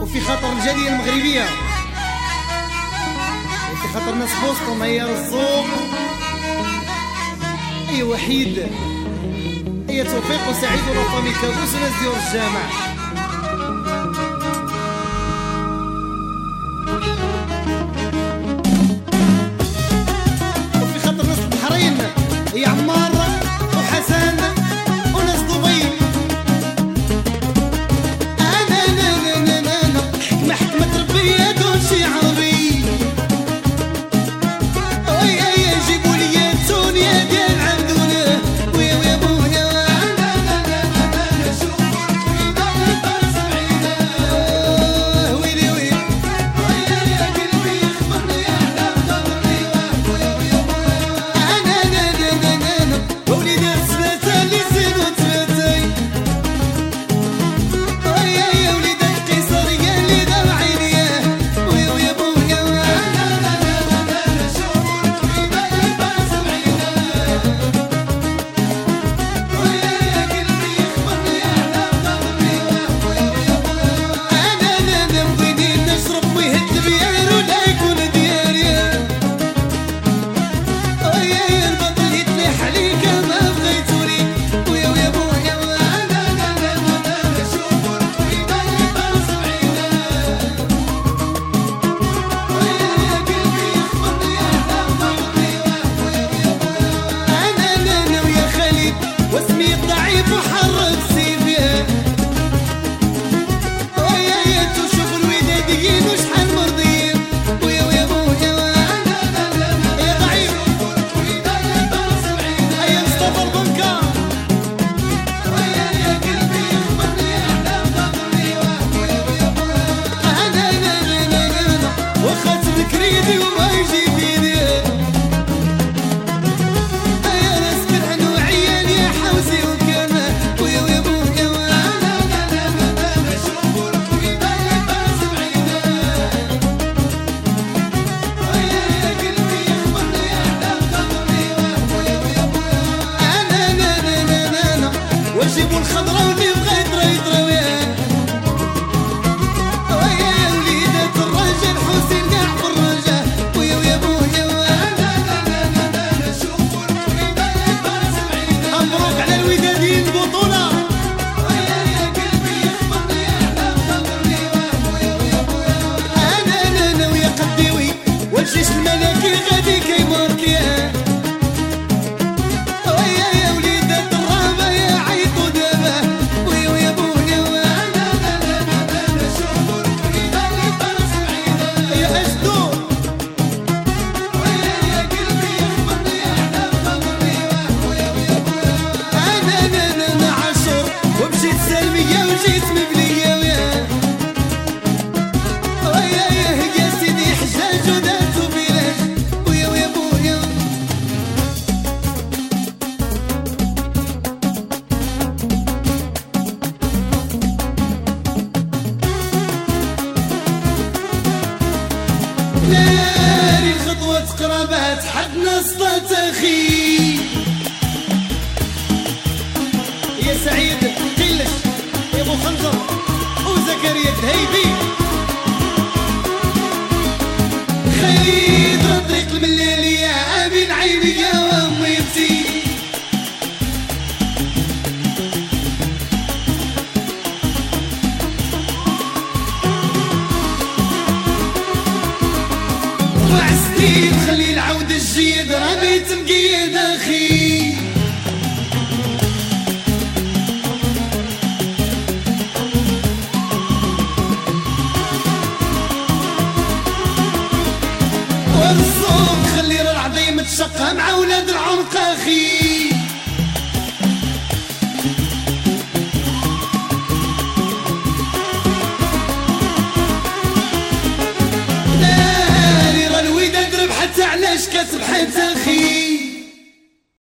وفي خاطر الجالية المغربية. وفي خاطر ناس بوسطهم هي رزوق أي وحيد. أي توفيق وسعيد ورفامي كابوس وناس ديور الجامع. vivrai traidor. قرابات حد نصطة أخي وعستين خلي العود الجيد رميت مقيد أخي. والصوم خلي العظيم تشقى مع ولاد العنق أخي. את אחי